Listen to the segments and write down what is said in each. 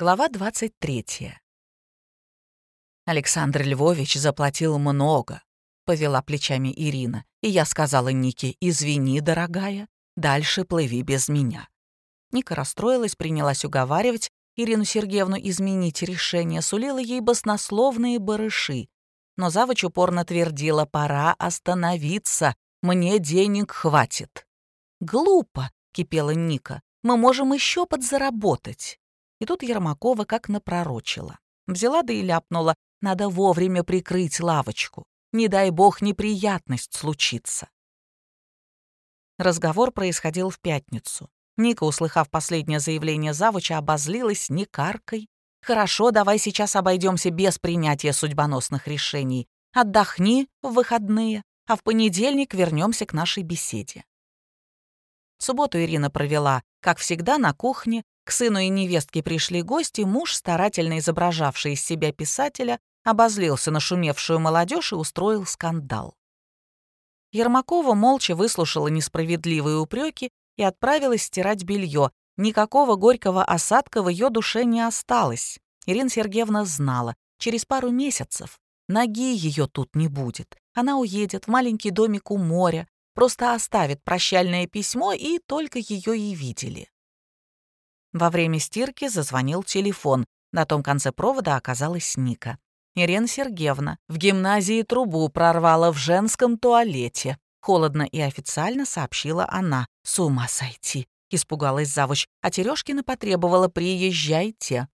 Глава 23. Александр Львович заплатил много, повела плечами Ирина, и я сказала Нике, извини, дорогая, дальше плыви без меня. Ника расстроилась, принялась уговаривать Ирину Сергеевну изменить решение, сулила ей баснословные барыши. Но завуч упорно твердила, пора остановиться, мне денег хватит. «Глупо», — кипела Ника, — «мы можем еще подзаработать». И тут Ермакова как напророчила. Взяла да и ляпнула, надо вовремя прикрыть лавочку. Не дай бог неприятность случится. Разговор происходил в пятницу. Ника, услыхав последнее заявление завуча, обозлилась не каркой. «Хорошо, давай сейчас обойдемся без принятия судьбоносных решений. Отдохни в выходные, а в понедельник вернемся к нашей беседе». Субботу Ирина провела, как всегда, на кухне. К сыну и невестке пришли гости, муж, старательно изображавший из себя писателя, обозлился на шумевшую молодежь и устроил скандал. Ермакова молча выслушала несправедливые упреки и отправилась стирать белье. Никакого горького осадка в ее душе не осталось. Ирина Сергеевна знала, через пару месяцев ноги ее тут не будет. Она уедет в маленький домик у моря, просто оставит прощальное письмо, и только ее и видели. Во время стирки зазвонил телефон. На том конце провода оказалась Ника. Ирина Сергеевна в гимназии трубу прорвала в женском туалете. Холодно и официально сообщила она. «С ума сойти!» — испугалась завуч, а Терешкина потребовала «приезжайте».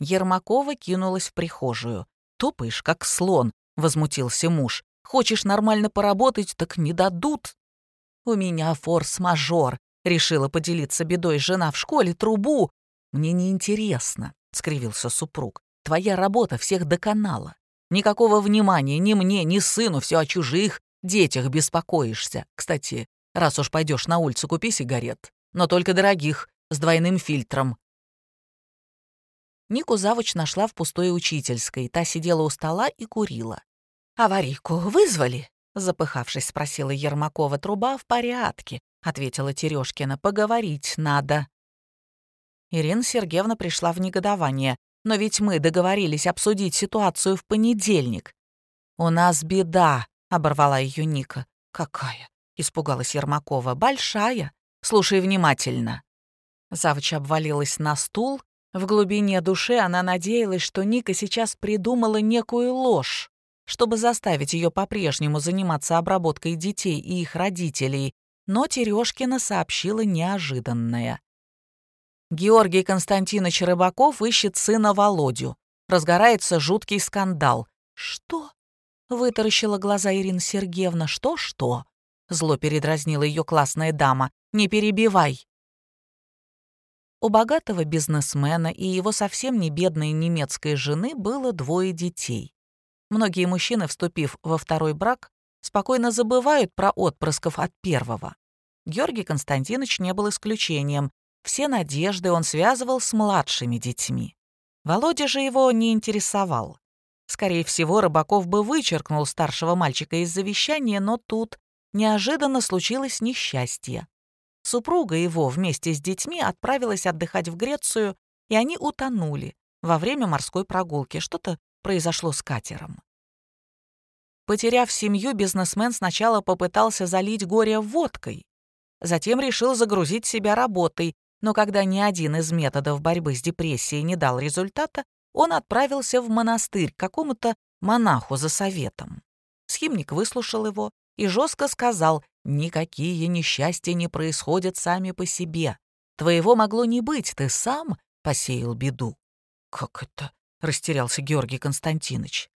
Ермакова кинулась в прихожую. «Топаешь, как слон», — возмутился муж. «Хочешь нормально поработать, так не дадут». «У меня форс-мажор», — решила поделиться бедой жена в школе трубу. «Мне неинтересно», — скривился супруг. Твоя работа всех доконала. Никакого внимания ни мне, ни сыну, все о чужих детях беспокоишься. Кстати, раз уж пойдешь на улицу, купи сигарет. Но только дорогих, с двойным фильтром. Нику завуч нашла в пустой учительской. Та сидела у стола и курила. «Аварийку вызвали?» — запыхавшись, спросила Ермакова. «Труба в порядке», — ответила Терешкина. «Поговорить надо». Ирина Сергеевна пришла в негодование. Но ведь мы договорились обсудить ситуацию в понедельник. «У нас беда», — оборвала ее Ника. «Какая?» — испугалась Ермакова. «Большая. Слушай внимательно». Завуч обвалилась на стул. В глубине души она надеялась, что Ника сейчас придумала некую ложь, чтобы заставить ее по-прежнему заниматься обработкой детей и их родителей, но Терешкина сообщила неожиданное. Георгий Константинович Рыбаков ищет сына Володю. Разгорается жуткий скандал. «Что?» — вытаращила глаза Ирина Сергеевна. «Что-что?» — зло передразнила ее классная дама. «Не перебивай». У богатого бизнесмена и его совсем не бедной немецкой жены было двое детей. Многие мужчины, вступив во второй брак, спокойно забывают про отпрысков от первого. Георгий Константинович не был исключением. Все надежды он связывал с младшими детьми. Володя же его не интересовал. Скорее всего, Рыбаков бы вычеркнул старшего мальчика из завещания, но тут неожиданно случилось несчастье. Супруга его вместе с детьми отправилась отдыхать в Грецию, и они утонули во время морской прогулки. Что-то произошло с катером. Потеряв семью, бизнесмен сначала попытался залить горе водкой, затем решил загрузить себя работой, но когда ни один из методов борьбы с депрессией не дал результата, он отправился в монастырь к какому-то монаху за советом. Схимник выслушал его и жестко сказал, «Никакие несчастья не происходят сами по себе. Твоего могло не быть, ты сам посеял беду». «Как это?» — растерялся Георгий Константинович.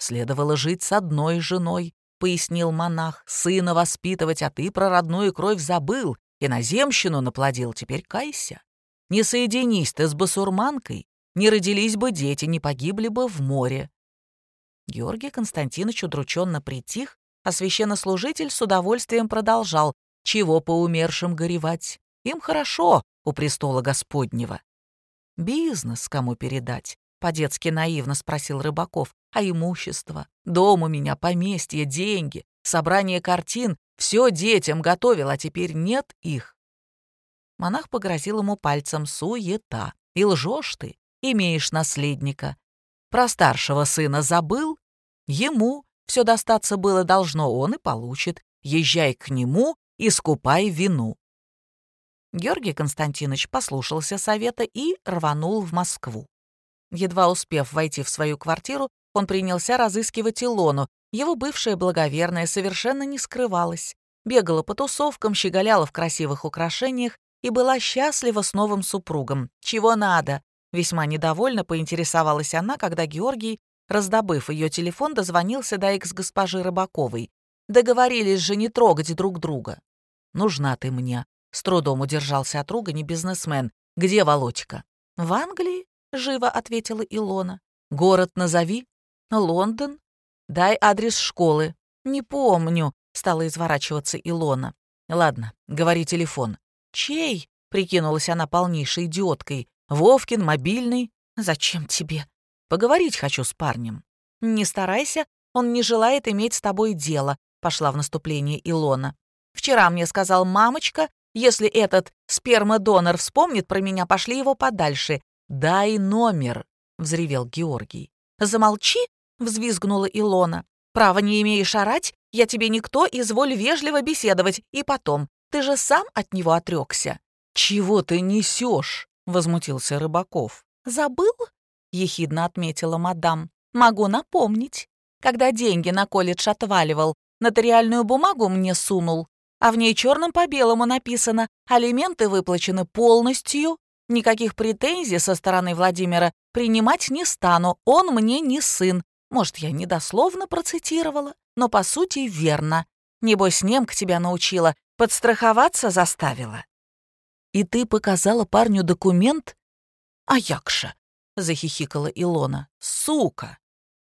«Следовало жить с одной женой», — пояснил монах, «сына воспитывать, а ты про родную кровь забыл Иноземщину наплодил, теперь кайся. Не соединись ты с басурманкой, не родились бы дети, не погибли бы в море. Георгий Константинович удрученно притих, а священнослужитель с удовольствием продолжал, чего по умершим горевать. Им хорошо у престола Господнего. «Бизнес кому передать?» — по-детски наивно спросил Рыбаков. «А имущество? Дом у меня, поместье, деньги, собрание картин все детям готовил, а теперь нет их. Монах погрозил ему пальцем «суета». И лжешь ты. имеешь наследника. Про старшего сына забыл? Ему все достаться было должно, он и получит. Езжай к нему и скупай вину». Георгий Константинович послушался совета и рванул в Москву. Едва успев войти в свою квартиру, он принялся разыскивать Илону. Его бывшая благоверная совершенно не скрывалась. Бегала по тусовкам, щеголяла в красивых украшениях и была счастлива с новым супругом. «Чего надо?» Весьма недовольно поинтересовалась она, когда Георгий, раздобыв ее телефон, дозвонился до экс-госпожи Рыбаковой. Договорились же не трогать друг друга. «Нужна ты мне», — с трудом удержался от ругани бизнесмен. «Где Володька?» «В Англии?» — живо ответила Илона. «Город назови». «Лондон». «Дай адрес школы». «Не помню», — стала изворачиваться Илона. «Ладно, говори телефон». «Чей?» — прикинулась она полнейшей идиоткой. «Вовкин, мобильный. Зачем тебе?» «Поговорить хочу с парнем». «Не старайся, он не желает иметь с тобой дело», — пошла в наступление Илона. «Вчера мне сказал мамочка, если этот спермодонор вспомнит про меня, пошли его подальше. Дай номер», — взревел Георгий. «Замолчи», — взвизгнула Илона. «Право не имеешь орать? Я тебе никто, изволь вежливо беседовать. И потом, ты же сам от него отрекся». «Чего ты несешь?» — возмутился Рыбаков. «Забыл?» — ехидно отметила мадам. «Могу напомнить. Когда деньги на колледж отваливал, нотариальную бумагу мне сунул, а в ней черным по белому написано «Алименты выплачены полностью». Никаких претензий со стороны Владимира принимать не стану, он мне не сын. Может, я недословно процитировала, но по сути верно. Небось, немка тебя научила, подстраховаться заставила. И ты показала парню документ? А якша, захихикала Илона. Сука!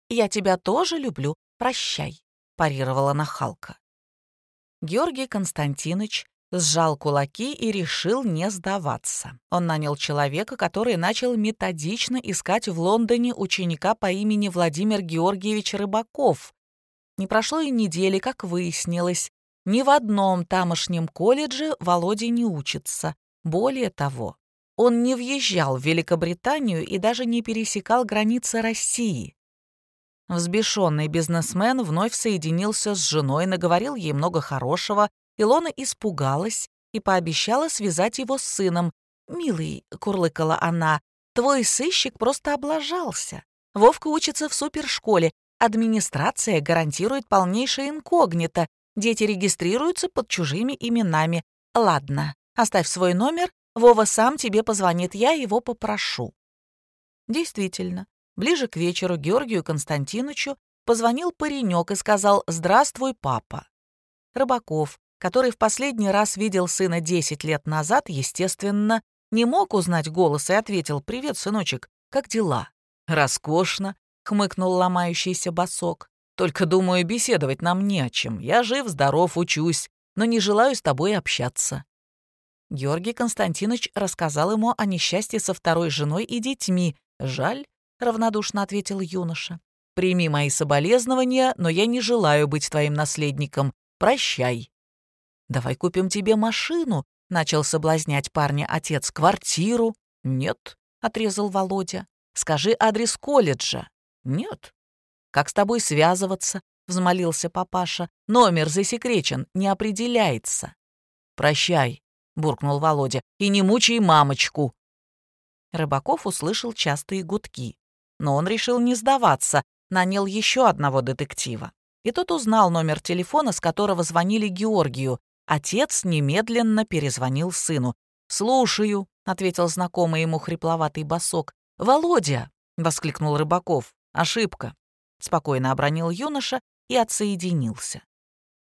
Я тебя тоже люблю, прощай, парировала нахалка. Георгий Константинович сжал кулаки и решил не сдаваться. Он нанял человека, который начал методично искать в Лондоне ученика по имени Владимир Георгиевич Рыбаков. Не прошло и недели, как выяснилось, ни в одном тамошнем колледже Володя не учится. Более того, он не въезжал в Великобританию и даже не пересекал границы России. Взбешенный бизнесмен вновь соединился с женой, наговорил ей много хорошего, Илона испугалась и пообещала связать его с сыном. «Милый», — курлыкала она, — «твой сыщик просто облажался. Вовка учится в супершколе, администрация гарантирует полнейшее инкогнито, дети регистрируются под чужими именами. Ладно, оставь свой номер, Вова сам тебе позвонит, я его попрошу». Действительно, Ближе к вечеру Георгию Константиновичу позвонил паренек и сказал «Здравствуй, папа». Рыбаков, который в последний раз видел сына 10 лет назад, естественно, не мог узнать голос и ответил «Привет, сыночек, как дела?» «Роскошно», — хмыкнул ломающийся босок. «Только, думаю, беседовать нам не о чем. Я жив, здоров, учусь, но не желаю с тобой общаться». Георгий Константинович рассказал ему о несчастье со второй женой и детьми. Жаль, — равнодушно ответил юноша. «Прими мои соболезнования, но я не желаю быть твоим наследником. Прощай». «Давай купим тебе машину», — начал соблазнять парня отец. «Квартиру?» «Нет», — отрезал Володя. «Скажи адрес колледжа». «Нет». «Как с тобой связываться?» — взмолился папаша. «Номер засекречен, не определяется». «Прощай», — буркнул Володя, — «и не мучай мамочку». Рыбаков услышал частые гудки. Но он решил не сдаваться, нанял еще одного детектива. И тот узнал номер телефона, с которого звонили Георгию. Отец немедленно перезвонил сыну. «Слушаю», — ответил знакомый ему хрипловатый босок. «Володя!» — воскликнул Рыбаков. «Ошибка», — спокойно обронил юноша и отсоединился.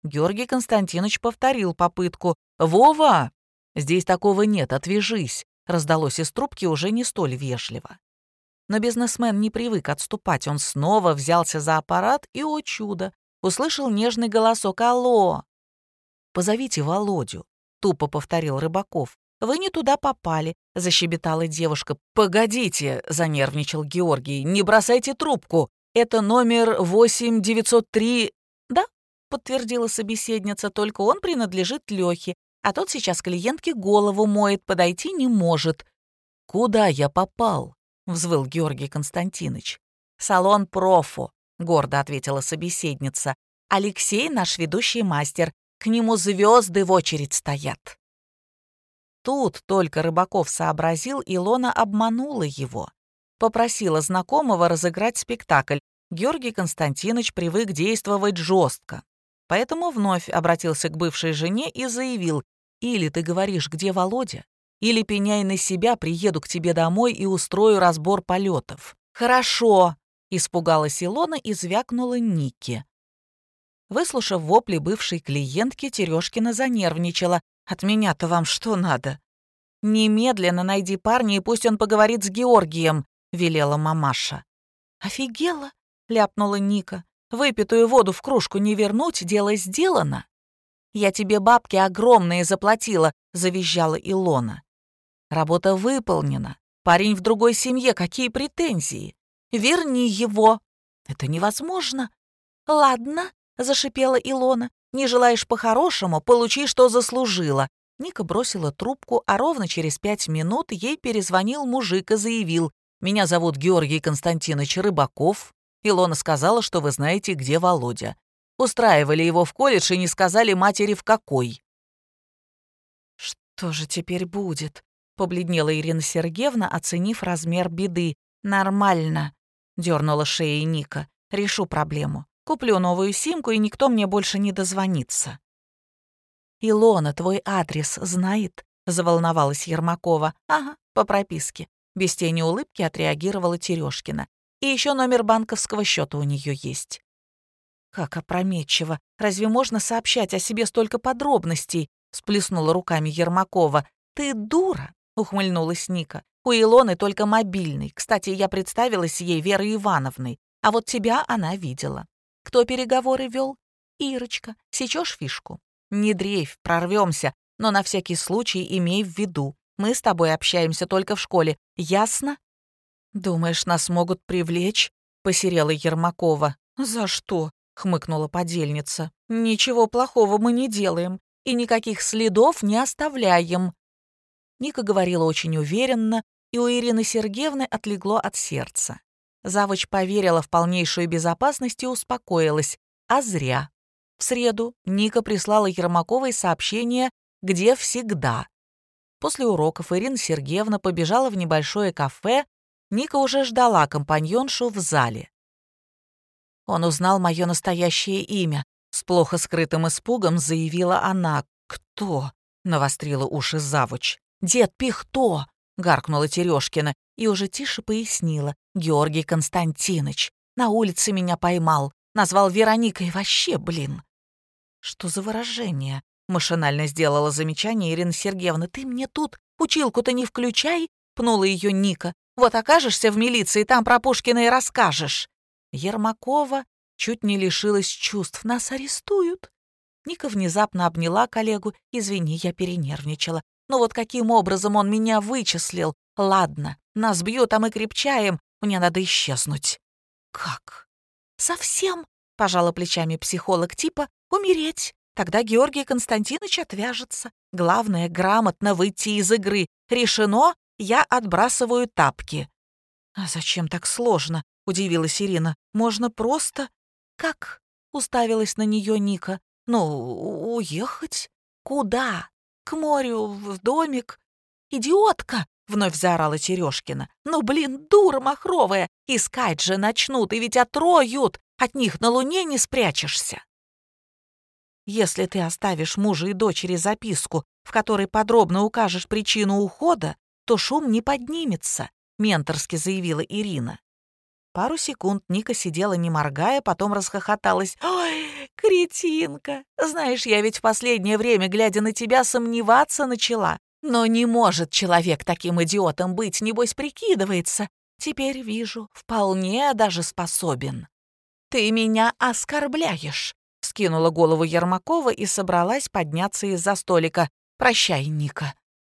Георгий Константинович повторил попытку. «Вова! Здесь такого нет, отвяжись!» раздалось из трубки уже не столь вежливо. Но бизнесмен не привык отступать, он снова взялся за аппарат и, о чудо, услышал нежный голосок «Алло!». «Позовите Володю», — тупо повторил Рыбаков. «Вы не туда попали», — защебетала девушка. «Погодите», — занервничал Георгий, — «не бросайте трубку. Это номер 8903...» «Да», — подтвердила собеседница, — «только он принадлежит Лёхе, а тот сейчас клиентке голову моет, подойти не может». «Куда я попал?» взвыл Георгий Константинович. «Салон профу», — гордо ответила собеседница. «Алексей наш ведущий мастер. К нему звезды в очередь стоят». Тут только Рыбаков сообразил, Илона обманула его. Попросила знакомого разыграть спектакль. Георгий Константинович привык действовать жестко. Поэтому вновь обратился к бывшей жене и заявил, «Или ты говоришь, где Володя, или пеняй на себя, приеду к тебе домой и устрою разбор полетов». «Хорошо», — испугалась Илона и звякнула Нике. Выслушав вопли бывшей клиентки, Терешкина занервничала. «От меня-то вам что надо?» «Немедленно найди парня, и пусть он поговорит с Георгием», — велела мамаша. «Офигела?» — ляпнула Ника. «Выпитую воду в кружку не вернуть, дело сделано». «Я тебе бабки огромные заплатила», — завизжала Илона. «Работа выполнена. Парень в другой семье, какие претензии? Верни его». «Это невозможно». «Ладно», — зашипела Илона. «Не желаешь по-хорошему, получи, что заслужила». Ника бросила трубку, а ровно через пять минут ей перезвонил мужик и заявил. «Меня зовут Георгий Константинович Рыбаков». Илона сказала, что вы знаете, где Володя. Устраивали его в колледж и не сказали матери в какой. «Что же теперь будет?» — побледнела Ирина Сергеевна, оценив размер беды. «Нормально», — дернула шеей Ника. «Решу проблему. Куплю новую симку, и никто мне больше не дозвонится». «Илона твой адрес знает?» — заволновалась Ермакова. «Ага, по прописке». Без тени улыбки отреагировала Терешкина. «И еще номер банковского счета у нее есть». «Как опрометчиво! Разве можно сообщать о себе столько подробностей?» — сплеснула руками Ермакова. «Ты дура!» — ухмыльнулась Ника. «У Илоны только мобильный. Кстати, я представилась ей Верой Ивановной. А вот тебя она видела. Кто переговоры вел? Ирочка. Сечешь фишку? Не дрейфь, прорвемся, но на всякий случай имей в виду. Мы с тобой общаемся только в школе. Ясно?» «Думаешь, нас могут привлечь?» — посерела Ермакова. «За что?» — хмыкнула подельница. «Ничего плохого мы не делаем и никаких следов не оставляем». Ника говорила очень уверенно, и у Ирины Сергеевны отлегло от сердца. Завуч поверила в полнейшую безопасность и успокоилась. А зря. В среду Ника прислала Ермаковой сообщение «Где всегда». После уроков Ирина Сергеевна побежала в небольшое кафе. Ника уже ждала компаньоншу в зале. Он узнал мое настоящее имя. С плохо скрытым испугом заявила она. «Кто?» — навострила уши завуч. «Дед Пихто!» — гаркнула Терешкина и уже тише пояснила. «Георгий Константинович. На улице меня поймал. Назвал Вероникой. Вообще, блин». «Что за выражение?» — машинально сделала замечание Ирина Сергеевна. «Ты мне тут училку-то не включай!» — пнула ее Ника. «Вот окажешься в милиции, там про Пушкина и расскажешь». Ермакова чуть не лишилась чувств. «Нас арестуют». Ника внезапно обняла коллегу. «Извини, я перенервничала. Но вот каким образом он меня вычислил? Ладно, нас бьют, а мы крепчаем. Мне надо исчезнуть». «Как?» «Совсем?» — пожала плечами психолог типа «умереть». Тогда Георгий Константинович отвяжется. Главное — грамотно выйти из игры. Решено, я отбрасываю тапки. «А зачем так сложно?» — удивилась Ирина. «Можно просто...» «Как?» — уставилась на нее Ника. «Ну, уехать? Куда? К морю, в домик?» «Идиотка!» Вновь заорала Терешкина. «Ну, блин, дура махровая! Искать же начнут, и ведь отроют! От них на луне не спрячешься!» «Если ты оставишь мужа и дочери записку, в которой подробно укажешь причину ухода, то шум не поднимется», — менторски заявила Ирина. Пару секунд Ника сидела, не моргая, потом расхохоталась. «Ой, кретинка! Знаешь, я ведь в последнее время, глядя на тебя, сомневаться начала. Но не может человек таким идиотом быть, небось прикидывается. Теперь вижу, вполне даже способен. Ты меня оскорбляешь, скинула голову Ермакова и собралась подняться из-за столика. Прощай, Ника.